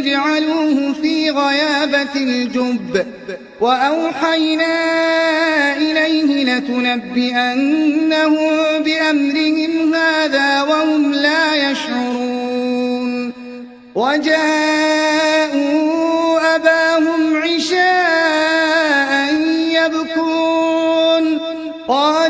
يجعلوه في غيابة الجب. وأوحينا إليه لتنبئنهم بأمرهم هذا وهم لا يشعرون. وجاءوا أباهم عشاء يبكون. قالوا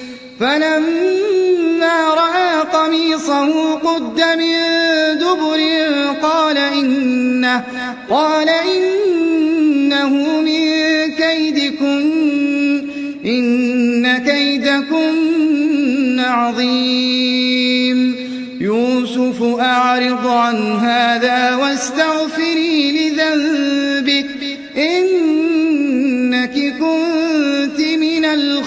فلما رأى قميصه قد من دبر قال إنه, قال إنه من كيدكن إن كيدكن عظيم. يوسف أعرض عن هذا واستغفري لذنبك إنك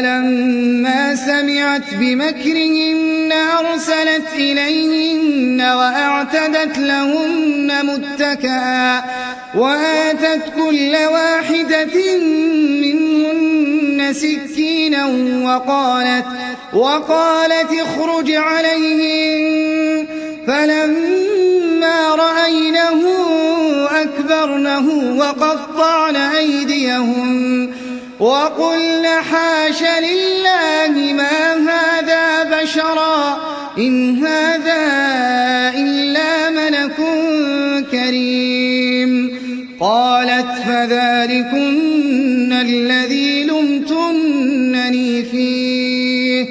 فلما سمعت بمكرهن أرسلت إليهن وأعتدت لهن متكئا وآتت كل واحدة منهن سكينا وقالت وقالت اخرج عليهم فلما رأينه أكبرنه وقطعن أيديهم وقلن حاش لله ما هذا بشرا إن هذا إلا ملك كريم. قالت فذلكن الذي لمتنني فيه.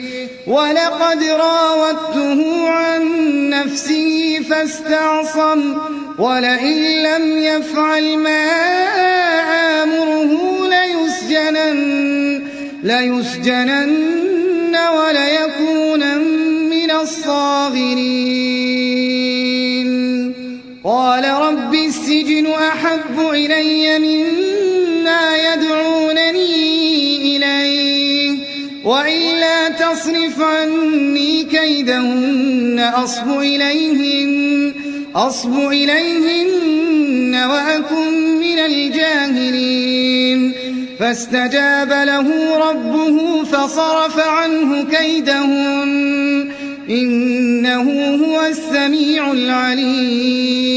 ولقد راودته عن نفسه فاستعصم. ولئن لم يفعل ما آمره ليسجنن, ليسجنن وليكون من الصاغرين. قال رب السجن أحب إلي مما يدعونني إليه وإلا تصرف عني كيدهن أصب إليهن أصب إليهن وأكن من الجاهلين. فاستجاب له ربه فصرف عنه كيدهن. إنه هو السميع العليم.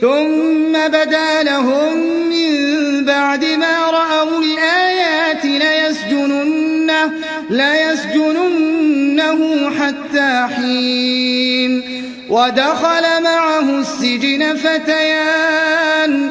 ثم بدا لهم من بعد ما رأوا الآيات ليسجننه, ليسجننه حتى حين. ودخل معه السجن فتيان.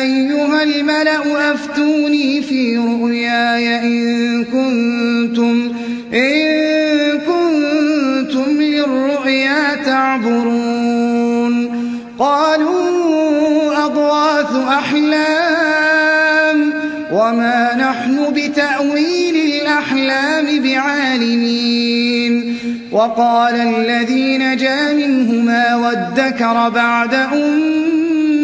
أيها الملأ أفتوني في رؤياي إن كنتم إن كنتم للرؤيا تعبرون. قالوا أضواث أحلام وما نحن بتأويل الأحلام بعالمين. وقال الذي نجا منهما وادكر بعد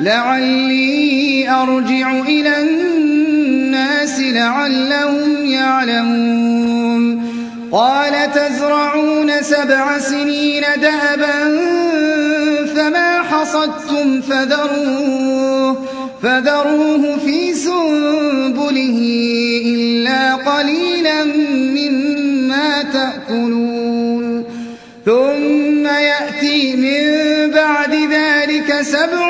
لعلي أرجع إلى الناس لعلهم يعلمون. قال تزرعون سبع سنين دأبا فما حصدتم فذروه فذروه في سنبله إلا قليلا مما تأكلون. ثم يأتي من بعد ذلك سبع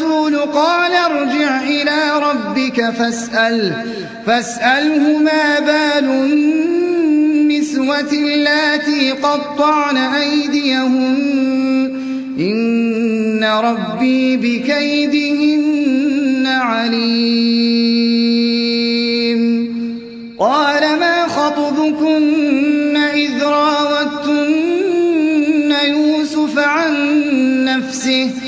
الرسول قال ارجع إلى ربك فاسأل فاسأله ما بال النسوة اللاتي قطعن أيديهن إن ربي بكيدهن عليم. قال ما خطبكن إذ راوتن يوسف عن نفسه؟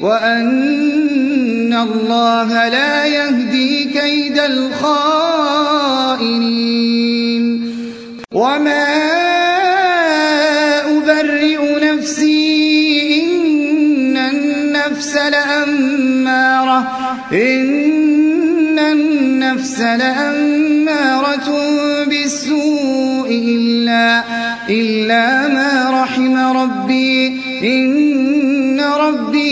وأن الله لا يهدي كيد الخائنين. وما أبرئ نفسي إن النفس لأمارة إن النفس لأمارة بالسوء إلا, إلا ما رحم ربي. إن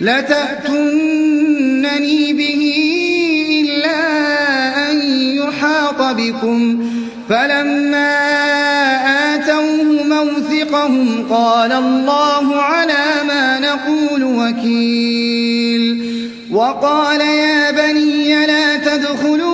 لتأتنني به إلا أن يحاط بكم. فلما آتوه موثقهم قال الله على ما نقول وكيل. وقال يا بني لا تدخلوا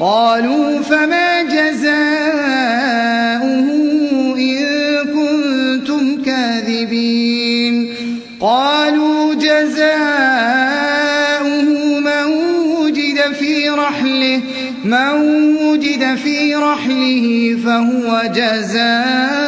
قالوا فما جزاؤه إن كنتم كاذبين قالوا جزاؤه من وجد في رحله من وجد في رحله فهو جزاؤه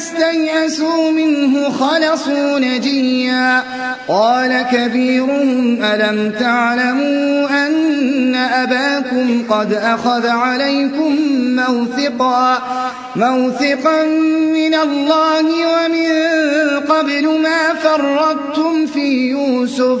استيئسوا منه خلصوا نجيا. قال كبيرهم ألم تعلموا أن أباكم قد أخذ عليكم موثقا؟ موثقا من الله ومن قبل ما فرطتم في يوسف.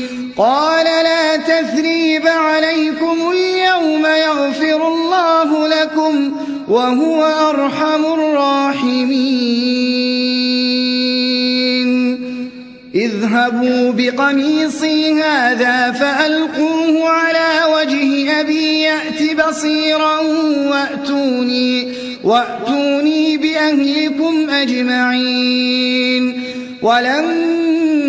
قال لا تثريب عليكم اليوم يغفر الله لكم وهو أرحم الراحمين. اذهبوا بقميصي هذا فألقوه على وجه أبي يأت بصيرا وأتوني, وأتوني بأهلكم أجمعين. ولما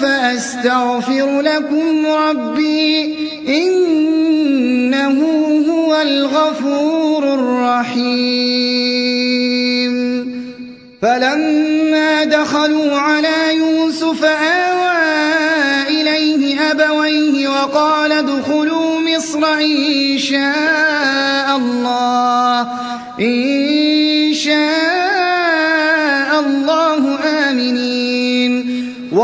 سوف أستغفر لكم ربي إنه هو الغفور الرحيم. فلما دخلوا على يوسف آوى إليه أبويه وقال ادخلوا مصر إن شاء الله. إن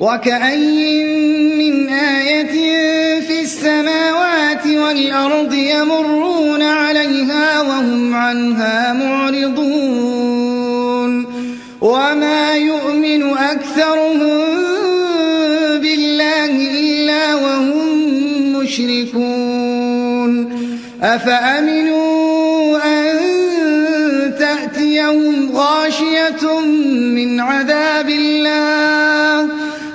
وكأي من آية في السماوات والأرض يمرون عليها وهم عنها معرضون وما يؤمن أكثرهم بالله إلا وهم مشركون أفأمنوا أن تأتيهم غاشية من عذاب الله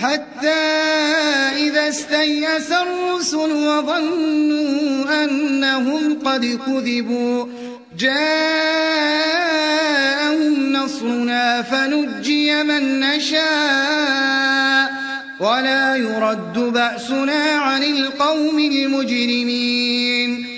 حتى إذا استيأس الرسل وظنوا أنهم قد كذبوا جاءهم نصرنا فنجي من نشاء ولا يرد بأسنا عن القوم المجرمين.